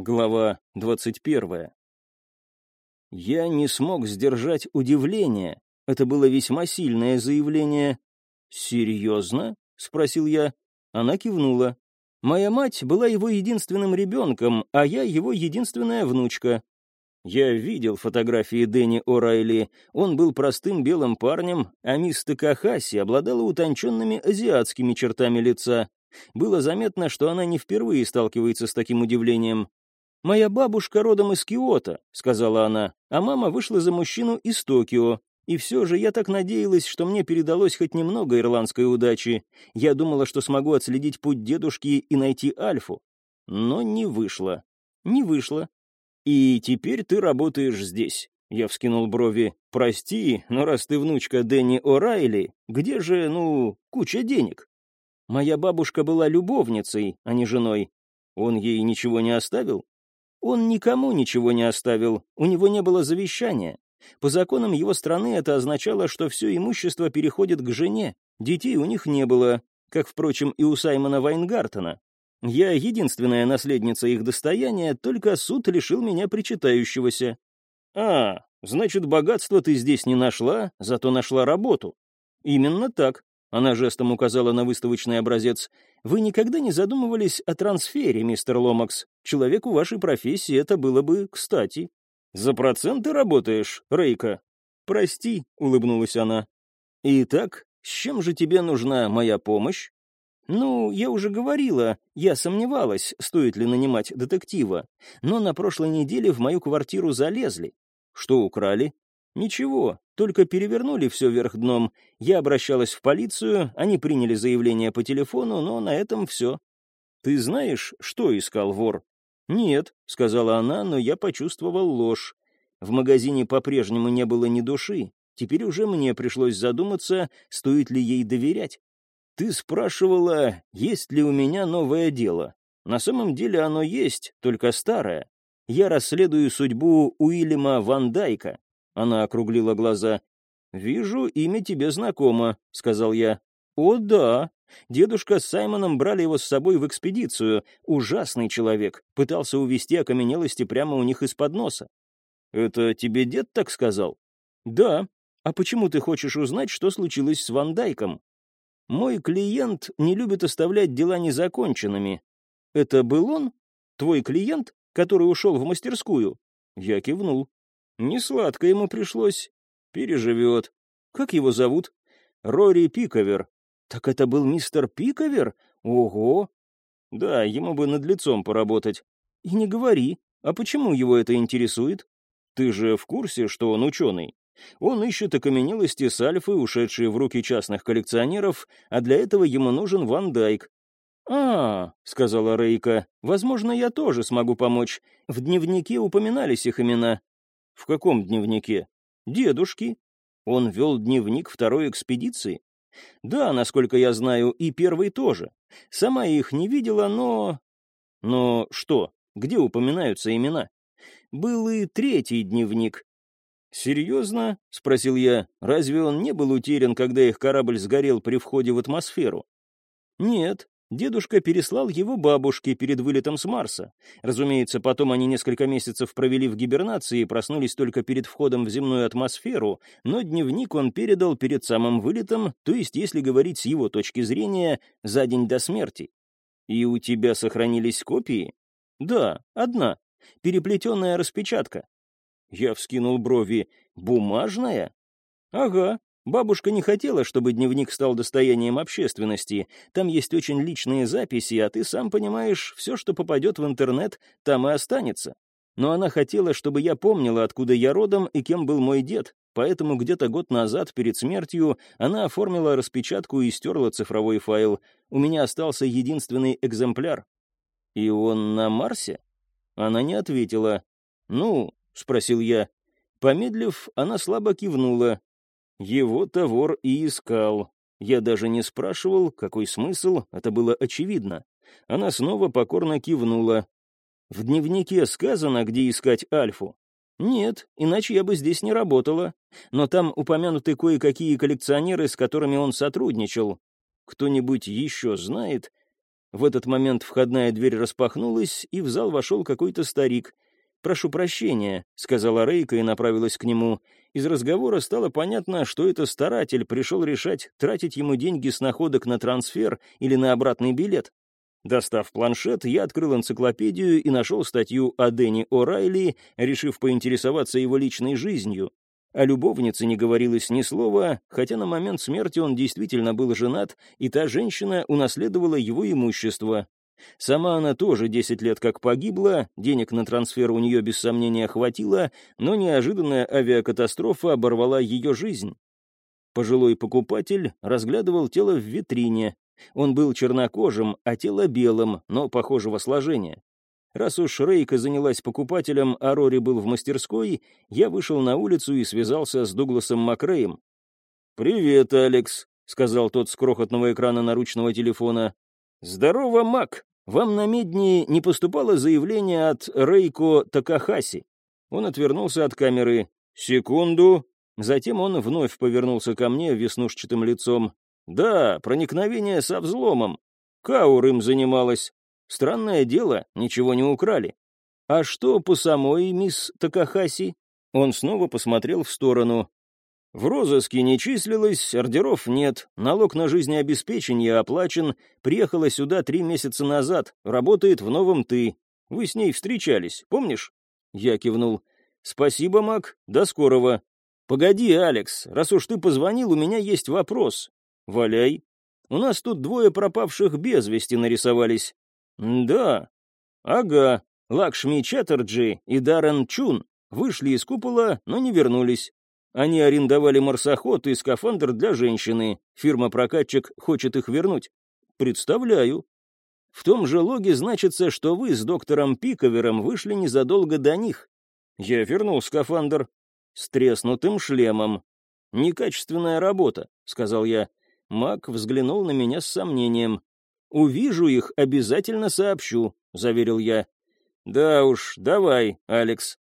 Глава 21. Я не смог сдержать удивление. Это было весьма сильное заявление. «Серьезно?» — спросил я. Она кивнула. «Моя мать была его единственным ребенком, а я его единственная внучка. Я видел фотографии Дэнни О'Райли. Он был простым белым парнем, а мисс Такахаси обладала утонченными азиатскими чертами лица. Было заметно, что она не впервые сталкивается с таким удивлением. «Моя бабушка родом из Киото», — сказала она, «а мама вышла за мужчину из Токио. И все же я так надеялась, что мне передалось хоть немного ирландской удачи. Я думала, что смогу отследить путь дедушки и найти Альфу. Но не вышло. Не вышло. И теперь ты работаешь здесь. Я вскинул брови. «Прости, но раз ты внучка Дэнни О'Райли, где же, ну, куча денег?» «Моя бабушка была любовницей, а не женой. Он ей ничего не оставил?» Он никому ничего не оставил, у него не было завещания. По законам его страны это означало, что все имущество переходит к жене, детей у них не было, как, впрочем, и у Саймона Вайнгартена. Я единственная наследница их достояния, только суд лишил меня причитающегося. А, значит, богатство ты здесь не нашла, зато нашла работу. Именно так. Она жестом указала на выставочный образец. «Вы никогда не задумывались о трансфере, мистер Ломакс? Человеку вашей профессии это было бы кстати». «За проценты работаешь, Рейка?» «Прости», — улыбнулась она. «Итак, с чем же тебе нужна моя помощь?» «Ну, я уже говорила, я сомневалась, стоит ли нанимать детектива, но на прошлой неделе в мою квартиру залезли. Что украли? Ничего, только перевернули все вверх дном. Я обращалась в полицию, они приняли заявление по телефону, но на этом все. Ты знаешь, что искал вор? Нет, сказала она, но я почувствовал ложь. В магазине по-прежнему не было ни души. Теперь уже мне пришлось задуматься, стоит ли ей доверять. Ты спрашивала, есть ли у меня новое дело. На самом деле оно есть, только старое. Я расследую судьбу Уильяма Ван Дайка. Она округлила глаза. «Вижу, имя тебе знакомо», — сказал я. «О, да. Дедушка с Саймоном брали его с собой в экспедицию. Ужасный человек. Пытался увести окаменелости прямо у них из-под носа». «Это тебе дед так сказал?» «Да. А почему ты хочешь узнать, что случилось с Ван Дайком?» «Мой клиент не любит оставлять дела незаконченными». «Это был он? Твой клиент, который ушел в мастерскую?» Я кивнул. Не сладко ему пришлось. Переживет. Как его зовут? Рори Пиковер. Так это был мистер Пиковер? Ого! Да, ему бы над лицом поработать. И не говори. А почему его это интересует? Ты же в курсе, что он ученый? Он ищет окаменелости с альфы, ушедшие в руки частных коллекционеров, а для этого ему нужен Ван Дайк. «А, — сказала Рейка, — возможно, я тоже смогу помочь. В дневнике упоминались их имена. «В каком дневнике?» «Дедушки. Он вел дневник второй экспедиции?» «Да, насколько я знаю, и первый тоже. Сама их не видела, но...» «Но что? Где упоминаются имена?» «Был и третий дневник». «Серьезно?» — спросил я. «Разве он не был утерян, когда их корабль сгорел при входе в атмосферу?» «Нет, Дедушка переслал его бабушке перед вылетом с Марса. Разумеется, потом они несколько месяцев провели в гибернации и проснулись только перед входом в земную атмосферу, но дневник он передал перед самым вылетом, то есть, если говорить с его точки зрения, за день до смерти. «И у тебя сохранились копии?» «Да, одна. Переплетенная распечатка». Я вскинул брови. «Бумажная?» «Ага. Бабушка не хотела, чтобы дневник стал достоянием общественности. Там есть очень личные записи, а ты сам понимаешь, все, что попадет в интернет, там и останется. Но она хотела, чтобы я помнила, откуда я родом и кем был мой дед, поэтому где-то год назад, перед смертью, она оформила распечатку и стерла цифровой файл. У меня остался единственный экземпляр. «И он на Марсе?» Она не ответила. «Ну?» — спросил я. Помедлив, она слабо кивнула, его-то вор и искал. Я даже не спрашивал, какой смысл, это было очевидно. Она снова покорно кивнула. В дневнике сказано, где искать Альфу. Нет, иначе я бы здесь не работала. Но там упомянуты кое-какие коллекционеры, с которыми он сотрудничал. Кто-нибудь еще знает? В этот момент входная дверь распахнулась, и в зал вошел какой-то старик. «Прошу прощения», — сказала Рейка и направилась к нему. Из разговора стало понятно, что это старатель пришел решать, тратить ему деньги с находок на трансфер или на обратный билет. Достав планшет, я открыл энциклопедию и нашел статью о Дэнни О'Райли, решив поинтересоваться его личной жизнью. О любовнице не говорилось ни слова, хотя на момент смерти он действительно был женат, и та женщина унаследовала его имущество. Сама она тоже 10 лет как погибла, денег на трансфер у нее без сомнения хватило, но неожиданная авиакатастрофа оборвала ее жизнь. Пожилой покупатель разглядывал тело в витрине. Он был чернокожим, а тело белым, но похожего сложения. Раз уж Рейка занялась покупателем, а Рори был в мастерской, я вышел на улицу и связался с Дугласом Макреем. «Привет, Алекс», — сказал тот с крохотного экрана наручного телефона. «Здорово, Мак! Вам на Медни не поступало заявление от Рейко Такахаси?» Он отвернулся от камеры. «Секунду». Затем он вновь повернулся ко мне веснушчатым лицом. «Да, проникновение со взломом. Каур им занималась. Странное дело, ничего не украли. А что по самой мисс Такахаси?» Он снова посмотрел в сторону. В розыске не числилось, ордеров нет, налог на жизнеобеспечение оплачен, приехала сюда три месяца назад, работает в новом «ты». Вы с ней встречались, помнишь?» Я кивнул. «Спасибо, Мак, до скорого». «Погоди, Алекс, раз уж ты позвонил, у меня есть вопрос». «Валяй. У нас тут двое пропавших без вести нарисовались». «Да». «Ага, Лакшми Чаттерджи и Даррен Чун вышли из купола, но не вернулись. Они арендовали марсоход и скафандр для женщины. Фирма-прокатчик хочет их вернуть. Представляю. В том же логе значится, что вы с доктором Пиковером вышли незадолго до них. Я вернул скафандр. С треснутым шлемом. Некачественная работа, сказал я. Мак взглянул на меня с сомнением. «Увижу их, обязательно сообщу», — заверил я. «Да уж, давай, Алекс»,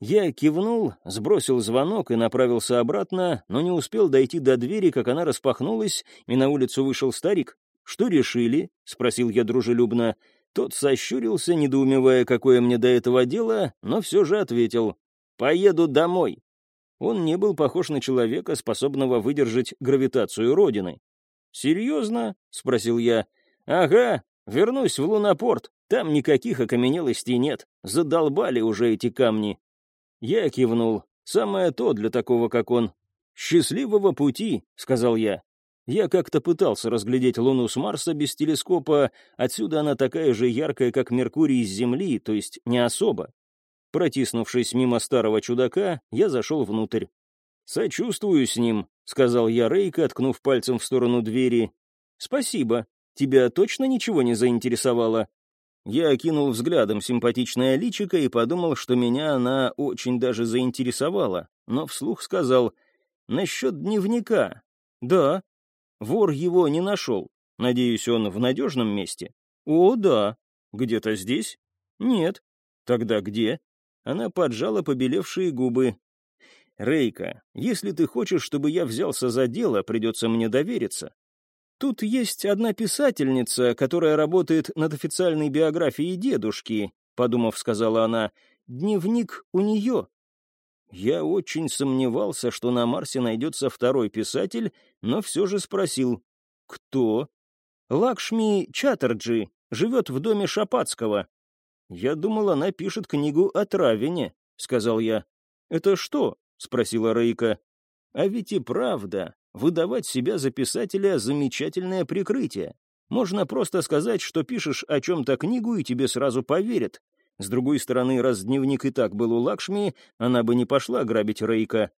я кивнул, сбросил звонок и направился обратно, но не успел дойти до двери, как она распахнулась, и на улицу вышел старик. «Что решили?» — спросил я дружелюбно. Тот сощурился, недоумевая, какое мне до этого дело, но все же ответил. «Поеду домой». Он не был похож на человека, способного выдержать гравитацию Родины. «Серьезно?» — спросил я. «Ага, вернусь в лунопорт. Там никаких окаменелостей нет. Задолбали уже эти камни. Я кивнул. Самое то для такого, как он. «Счастливого пути», — сказал я. Я как-то пытался разглядеть Луну с Марса без телескопа, отсюда она такая же яркая, как Меркурий с Земли, то есть не особо. Протиснувшись мимо старого чудака, я зашел внутрь. «Сочувствую с ним», — сказал я Рейка, ткнув пальцем в сторону двери. «Спасибо. Тебя точно ничего не заинтересовало?» Я окинул взглядом симпатичное личико и подумал, что меня она очень даже заинтересовала, но вслух сказал «Насчет дневника». «Да». Вор его не нашел. Надеюсь, он в надежном месте? «О, да». «Где-то здесь?» «Нет». «Тогда где?» Она поджала побелевшие губы. «Рейка, если ты хочешь, чтобы я взялся за дело, придется мне довериться. Тут есть одна писательница, которая работает над официальной биографией дедушки, подумав, сказала она. Дневник у нее. Я очень сомневался, что на Марсе найдется второй писатель, но все же спросил. Кто? Лакшми Чаттерджи, живет в доме Шапацкого. Я думал, она пишет книгу о Травине, сказал я. Это что? спросила Рейка. А ведь и правда, выдавать себя за писателя — замечательное прикрытие. Можно просто сказать, что пишешь о чем-то книгу, и тебе сразу поверят. С другой стороны, раз дневник и так был у Лакшми, она бы не пошла грабить Рейка.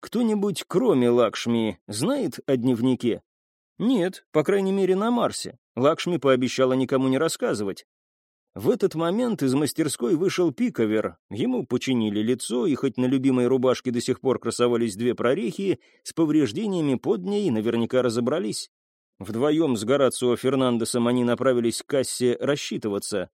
Кто-нибудь, кроме Лакшми, знает о дневнике? Нет, по крайней мере, на Марсе. Лакшми пообещала никому не рассказывать. В этот момент из мастерской вышел пиковер. Ему починили лицо, и хоть на любимой рубашке до сих пор красовались две прорехи, с повреждениями под ней наверняка разобрались. Вдвоем с Горацио Фернандесом они направились к кассе рассчитываться.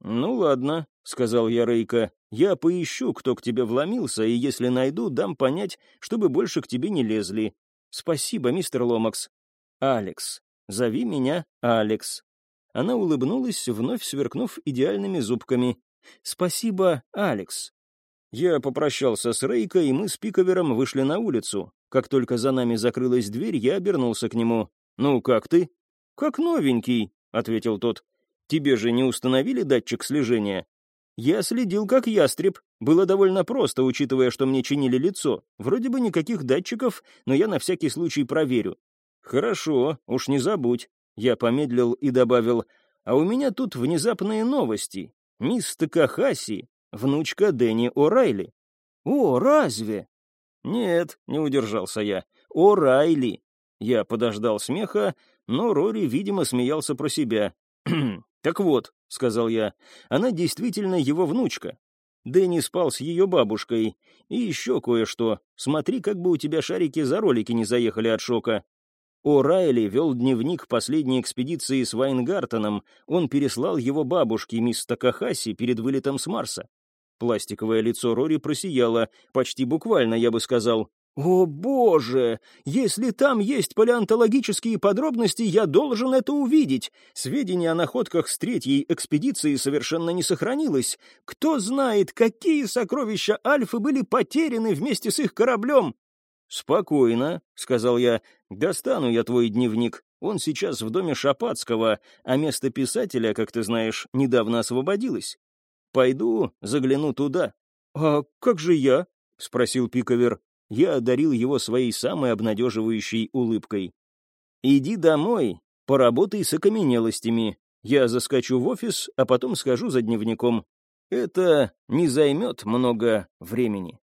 «Ну ладно», — сказал я Рейка, — «я поищу, кто к тебе вломился, и если найду, дам понять, чтобы больше к тебе не лезли. Спасибо, мистер Ломакс». «Алекс. Зови меня Алекс». Она улыбнулась, вновь сверкнув идеальными зубками. «Спасибо, Алекс». Я попрощался с Рейкой, и мы с Пиковером вышли на улицу. Как только за нами закрылась дверь, я обернулся к нему. «Ну, как ты?» «Как новенький», — ответил тот. «Тебе же не установили датчик слежения?» Я следил как ястреб. Было довольно просто, учитывая, что мне чинили лицо. Вроде бы никаких датчиков, но я на всякий случай проверю. Хорошо, уж не забудь. Я помедлил и добавил, а у меня тут внезапные новости. Мисс Такахаси, внучка Дэнни О'Райли. О, разве? Нет, не удержался я. О'Райли. Я подождал смеха, но Рори, видимо, смеялся про себя. «Так вот», — сказал я, — «она действительно его внучка. Дэнни спал с ее бабушкой. И еще кое-что. Смотри, как бы у тебя шарики за ролики не заехали от шока. О'Райли вел дневник последней экспедиции с Вайнгартеном. Он переслал его бабушке, мисс Такахаси, перед вылетом с Марса. Пластиковое лицо Рори просияло, почти буквально, я бы сказал. «О, боже! Если там есть палеонтологические подробности, я должен это увидеть. Сведения о находках с третьей экспедиции совершенно не сохранилось. Кто знает, какие сокровища Альфы были потеряны вместе с их кораблем?» «Спокойно», — сказал я, — «достану я твой дневник. Он сейчас в доме Шапацкого, а место писателя, как ты знаешь, недавно освободилось. Пойду загляну туда». «А как же я?» — спросил Пиковер. Я одарил его своей самой обнадеживающей улыбкой. «Иди домой, поработай с окаменелостями. Я заскочу в офис, а потом схожу за дневником. Это не займет много времени».